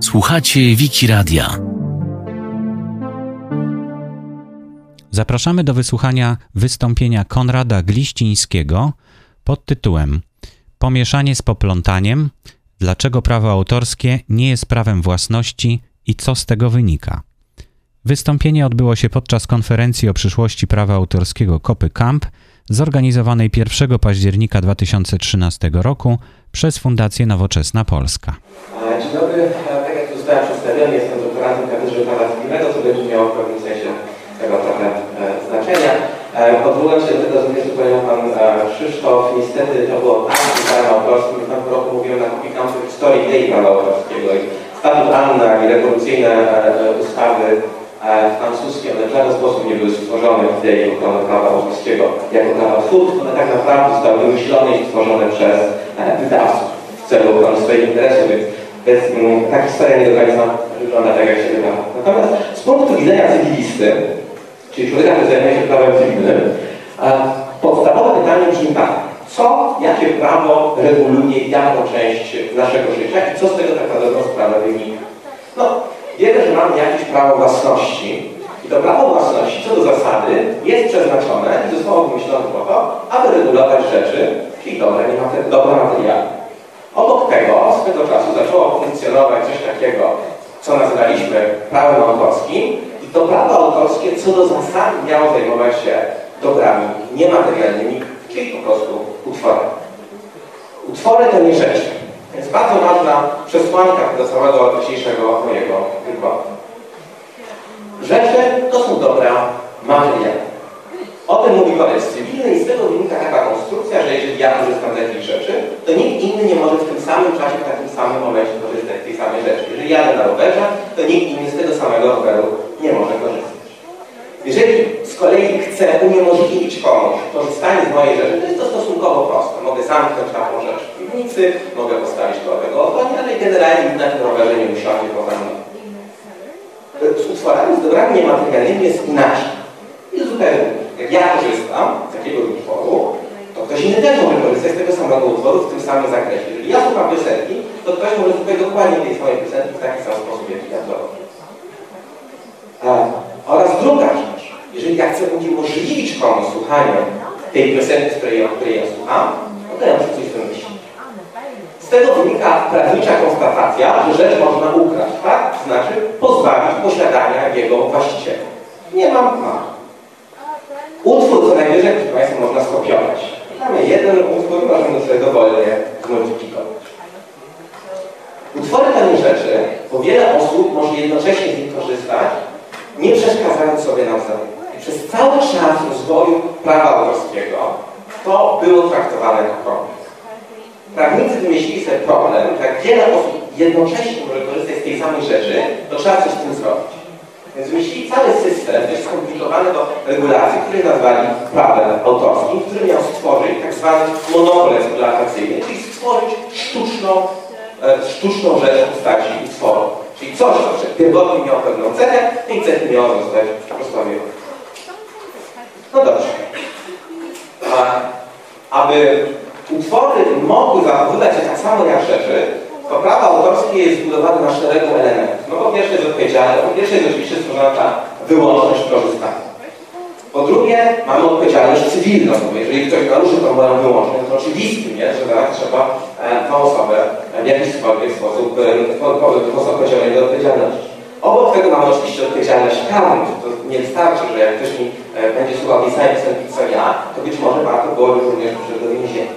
Słuchacie Wiki Radia. Zapraszamy do wysłuchania wystąpienia Konrada Gliścińskiego pod tytułem Pomieszanie z poplątaniem Dlaczego prawo autorskie nie jest prawem własności i co z tego wynika? Wystąpienie odbyło się podczas konferencji o przyszłości prawa autorskiego Kopy Camp, zorganizowanej 1 października 2013 roku przez Fundację Nowoczesna Polska. Dzień dobry, tak jak zostałem przedstawiony, jestem doktorantem katedry prawa cywilnego, co będzie miało w pewnym sensie tego trochę e, znaczenia. E, odwołując się do tego, co powiedział Pan e, Krzysztof, niestety to było tak, że prawo autorskim, w tamtym roku mówiłem na Kopikampie historii idei prawa autorskiego i statut Anna i rewolucyjne ustawy francuskie, one w żaden sposób nie były stworzone w idei ochrony prawa autorskiego jako prawa twórców, one tak naprawdę zostały wymyślone i stworzone przez wydawców w celu ochrony swoich interesów, więc, więc ta historia nie do końca wygląda tak, jak się wydawa. Natomiast z punktu widzenia cywilisty, czyli człowieka, który zajmuje się prawem cywilnym, podstawowe pytanie brzmi tak, co, jakie prawo reguluje jaką część naszego życia i co z tego tak na dobrą sprawę wynika? No, wiemy, że mamy jakieś prawo własności i to prawo własności co do zasady jest przeznaczone i zostało wymyślone po to, aby regulować rzeczy, czyli dobre, dobre materiały. Obok tego swego czasu zaczęło funkcjonować coś takiego, co nazywaliśmy prawem autorskim i to prawo autorskie co do zasady miało zajmować się dobrami niematerialnymi, czyli po prostu utworem. Utwory to nie rzeczy. Więc bardzo ważna przesłanka do całego dzisiejszego mojego wykładu. Rzeczy to są dobra materiały. O tym mówi kodeks cywilny i z tego wynika taka konstrukcja, że jeżeli ja korzystam z jakichś rzeczy, to nikt inny nie może w tym samym czasie, w takim samym momencie korzystać z tej samej rzeczy. Jeżeli jadę na rowerze, to nikt inny z tego samego roweru nie może korzystać. Jeżeli z kolei chcę uniemożliwić komuś korzystanie z mojej rzeczy, to jest to stosunkowo proste. Mogę zamknąć taką rzecz w piwnicy, mogę postawić ogonia, generalnie na tym rowerze nie poza mną. Z utworami, z dobrami niematerialnymi jest inaczej. I zupełnie. Jak ja korzystam z takiego utworu, to ktoś inny też może korzystać z tego samego utworu w tym samym zakresie. Jeżeli ja słucham piosenki, to ktoś może słuchać dokładnie tej samej piosenki w taki sam sposób, jak ja to robię. Oraz druga rzecz. Jeżeli ja chcę uniemożliwić komuś słuchanie tej piosenki, z której, której ja słucham, to ja muszę coś wymyślić. Z tego wynika prawnicza konstatacja, że rzecz można ukraść, tak? Znaczy pozbawić posiadania jego właściciela. Nie mam, mam. Utwór co najwyżej, proszę Państwa, można skopiować. Mamy jeden utwór, możemy sobie dowolnie zmodyfikować. Utwory nie rzeczy, bo wiele osób może jednocześnie z nich korzystać, nie przeszkadzając sobie nawzajem. Przez cały czas rozwoju prawa autorskiego to było traktowane jako problem. Prawnicy wymyślili sobie problem, jak wiele osób jednocześnie może korzystać z tej samej rzeczy, to trzeba coś z tym zrobić. Więc wymyślili cały system, dość skomplikowany do regulacji, który nazwali prawem autorskim, który miał stworzyć tak zwany monopol eksploatacyjny, czyli stworzyć sztuczną, e, sztuczną rzecz w postaci utworu. Czyli coś, co pierwotnie miało pewną cechę, tej cechy miało zostać rozprawione. No dobrze. A, aby utwory mogły zachowywać się tak samo jak rzeczy, to prawo autorskie jest zbudowane na szeregu elementów. No po pierwsze jest odpowiedzialność, po pierwsze jest oczywiście stworzona ta wyłączność korzystania. Po drugie mamy odpowiedzialność cywilną, bo jeżeli ktoś naruszy tą moją wyłączność, to oczywistym jest, że teraz trzeba e, tą osobę w jakiś sposób pociągnąć do odpowiedzialności. Obok tego mamy oczywiście odpowiedzialność karną. To nie wystarczy, że jak ktoś mi e, będzie słuchał piosenki co ja, to być może warto byłoby również do więzienia.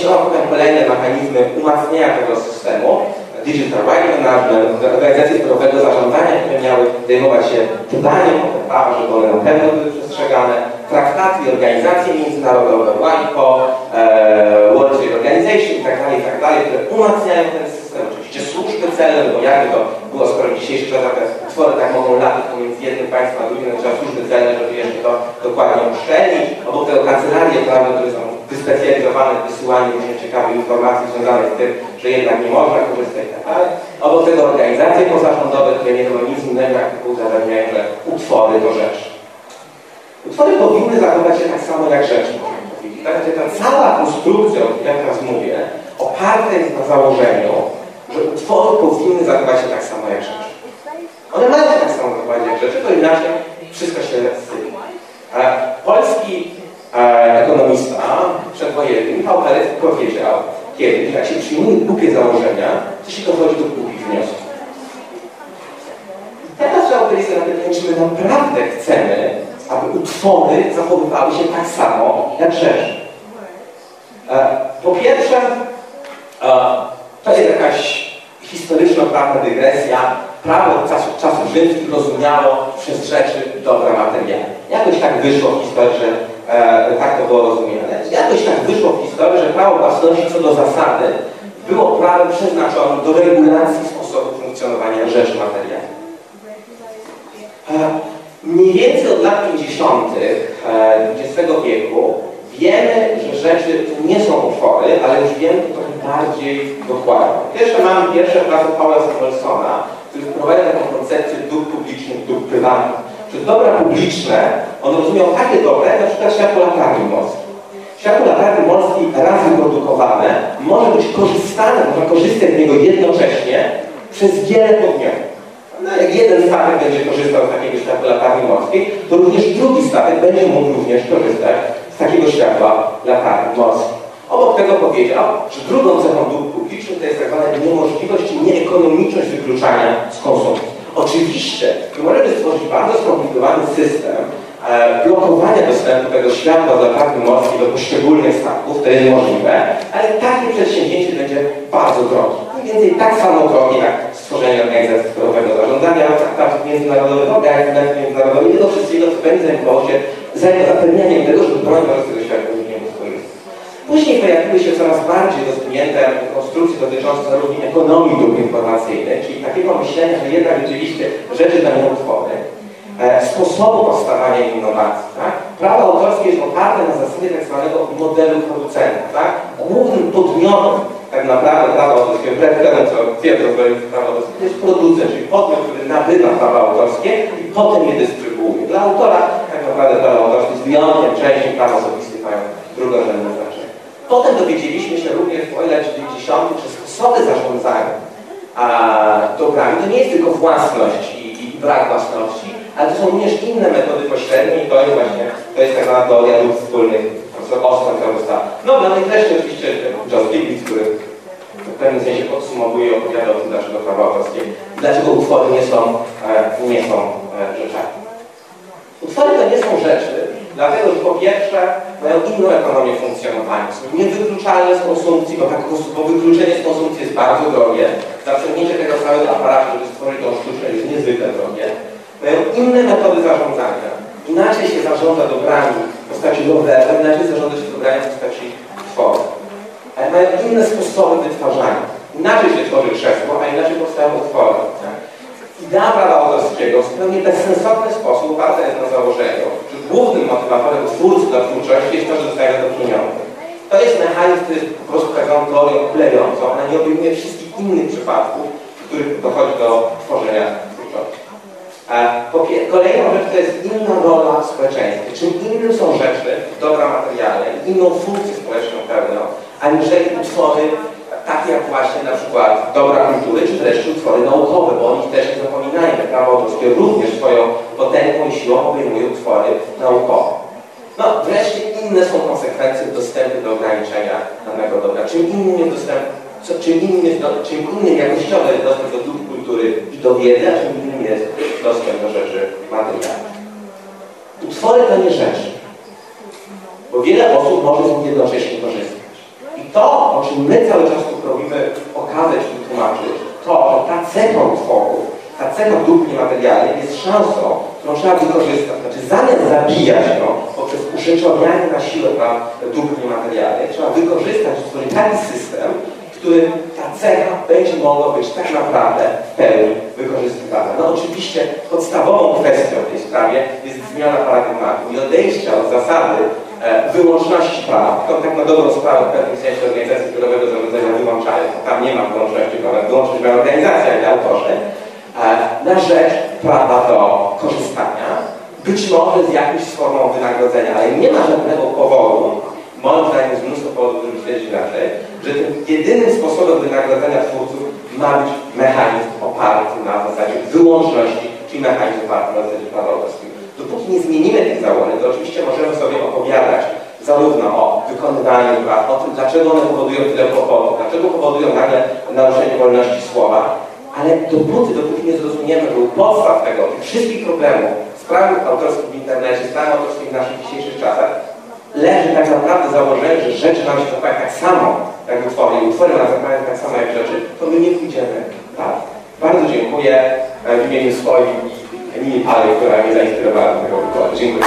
No wymyślono potem kolejne mechanizmy umacniania tego systemu, Digital Right Management, organizacje sprawowego zarządzania, które miały zajmować się dbaniem o te prawa, żeby one na pewno były przestrzegane, traktaty organizacje międzynarodowe, WIPO, e, World Trade Organization itd., tak itd., tak które umacniają ten system. Oczywiście służby celne, bo jakby to było, skoro czasach te utwory tak mogą latać pomiędzy jednym państwem a drugim, trzeba służby celne, żeby jeszcze to dokładnie uszczelnić, obok tego kancelarie prawne, które są wyspecjalizowane w wysyłaniu ciekawych informacji związanych z tym, że jednak nie można korzystać tak dalej. Obok tego organizacje pozarządowe, które nie robią nic innego, jak tylko uzależniają, że utwory to rzecz. Utwory powinny zachować się tak samo jak rzeczy, można powiedzieć. Ta cała konstrukcja, o której teraz mówię, oparte jest na założeniu, że utwory powinny zachować się tak samo jak rzeczy. One mają się tak samo zachować jak rzeczy, to inaczej wszystko się sypie. Polski ekonomista przedwojenny Michał Perec powiedział kiedyś, jak się przyjmuje głupie założenia, to się dochodzi do głupich wniosków. I teraz trzeba odpowiedzieć sobie na pytanie, czy my naprawdę chcemy, aby utwory zachowywały się tak samo jak rzeczy. E, po pierwsze, e, to jest jakaś historyczno-prawna dygresja. Prawo od czasów, czasów rzymskich rozumiało przez rzeczy dobra materialne. Jakoś tak wyszło w historii, że e, tak to było rozumiane. Jakoś tak wyszło w historii, że prawo własności co do zasady było prawem przeznaczonym do regulacji sposobu funkcjonowania rzeczy materialnych. E, mniej więcej od lat 50. XX e, wieku wiemy, że rzeczy to nie są utwory, ale już wiemy to trochę bardziej dokładnie. Pierwsze mamy pierwsze prace Paula Samuelsona, który wprowadza taką koncepcję dóbr publicznych, dóbr prywatnych. Że dobra publiczne, on rozumiał takie dobre, na przykład światło latarni morskiej. Światło latarni morskiej raz wyprodukowane może być korzystane, można korzystać z niego jednocześnie przez wiele podmiotów. No, jak jeden statek będzie korzystał z takiego światła latarni morskiej, to również drugi statek będzie mógł również korzystać z takiego światła latarni morskiej. Obok tego powiedział, że drugą cechą dóbr publicznych to jest tak zwana niemożliwość czy nieekonomiczność wykluczania z konsumpcji. Oczywiście, możemy stworzyć bardzo skomplikowany system e, blokowania dostępu tego światła z latarni morskiej do poszczególnych statków, to jest możliwe, ale takie przedsięwzięcie będzie bardzo drogie. Mniej więcej tak samo drogie jak stworzenie organizacji zbiorowego zarządzania traktatów międzynarodowych, organizacji międzynarodowych i tego wszystkiego, co będzie zajmowało się zapewnianiem tego, żeby broń wobec tego Później pojawiły się coraz bardziej rozwinięte konstrukcje dotyczące zarówno ekonomii dróg informacyjnej, czyli takiego myślenia, że jednak rzeczywiście rzeczy dają utwory, e, sposobu powstawania innowacji. Tak? Prawo autorskie jest oparte na zasadzie tak zwanego modelu producenta. Tak? Głównym podmiotem tak naprawdę prawo autorskie, wbrew temu, co twierdzą zwolennicy prawa autorskie, to jest producent, czyli podmiot, który nabywa prawa autorskie i potem je dystrybuuje. Dla autora tak naprawdę prawo autorskie jest wyjątkiem, części prawa osobiste mają drugorzędne znaczenie. Potem dowiedzieliśmy się również w lat 90., że sposoby zarządzania a, dobrami to nie jest tylko własność i, i brak własności, ale to są również inne metody pośrednie i to jest właśnie, to jest tak zwana teoria dóbr wspólnych profesor Osman, która została. No dla mnie też oczywiście John Stiglitz, który w pewnym sensie podsumowuje i opowiada o tym, dlaczego prawa autorskie, dlaczego utwory nie są, e, nie są e, rzeczami. Utwory to nie są rzeczy, dlatego że po pierwsze mają inną ekonomię funkcjonowania, są niewykluczalne z konsumpcji, bo, tak, bo wykluczenie z konsumpcji jest bardzo drogie, zaprzęgnięcie tego całego aparatu, żeby stworzyć tą sztuczkę jest niezwykle drogie. Mają inne metody zarządzania, inaczej się zarządza dobrami w postaci roweru, inaczej zarządza się dobrami w postaci tworu. Ale mają inne sposoby wytwarzania. Inaczej się tworzy krzesło, a inaczej powstają utwory. Tak? Idea prawa autorskiego w zupełnie bezsensowny sposób oparta jest na założeniu, że głównym motywatorem twórcy do twórczości jest to, że dostaje to pieniądze. To jest mechanizm, który jest po prostu zwaną teorią klejącą, ona nie obejmuje wszystkich innych przypadków, w których dochodzi do tworzenia Kolejną rzecz to jest inna rola w społeczeństwie. Czym innym są rzeczy, dobra materialne, inną funkcję społeczną pełnią, aniżeli utwory takie jak właśnie na przykład dobra kultury, czy wreszcie utwory naukowe, bo o nich też nie zapominajmy. Prawo autorskie również swoją potęgą i siłą obejmuje utwory naukowe. No, wreszcie inne są konsekwencje dostępu do ograniczenia danego dobra. Czym innym jest dostęp, co, czym innym jest, czym innym jakościowy jest dostęp do dóbr kultury i do wiedzy, a czym innym jest dostęp do rzeczy materialnych. Utwory to nie rzeczy, bo wiele osób może z nich jednocześnie korzystać. I to, o czym my cały czas tu próbujemy pokazać i tłumaczyć, to, ta cecha utworu, ta cecha dóbr niematerialnych jest szansą, którą trzeba wykorzystać. Znaczy zamiast zabijać ją poprzez urzeczonianie na siłę praw dóbr niematerialnych, trzeba wykorzystać, stworzyć taki system, którym ta cecha będzie mogła być tak naprawdę w pełni wykorzystywana. No oczywiście podstawową kwestią w tej sprawie jest zmiana paradygmatu i odejścia od zasady wyłączności praw, to tak na dobrą sprawę w pewnym sensie organizacji zbiorowego zarządzania wyłączają, tam nie ma wyłączności prawa, wyłączność ma organizacja, ale autorzy, e, na rzecz prawa do korzystania, być może z jakąś formą wynagrodzenia, ale nie ma żadnego powodu, moim zdaniem jest mnóstwo powodów, żeby stwierdzić inaczej, że tym jedynym sposobem wynagradzania twórców ma być mechanizm oparty na zasadzie wyłączności, czyli mechanizm oparty na zasadzie prawa autorskiego. Dopóki nie zmienimy tych założeń, to oczywiście możemy zarówno o wykonywaniu praw, o tym, dlaczego one powodują tyle kłopotów, dlaczego powodują nagle naruszenie wolności słowa, ale dopóty, dopóki nie zrozumiemy, u podstaw tego, tych wszystkich problemów, spraw autorskich w internecie, spraw autorskich w naszych dzisiejszych czasach, leży tak naprawdę założenie, że rzeczy nam się zachowają tak samo, jak utwory, i utwory nam zachowają tak samo jak rzeczy, to my nie pójdziemy dalej. Bardzo dziękuję e, w imieniu swoim i Emilii Pali, która mnie zainspirowała do tego wykładu. Dziękuję.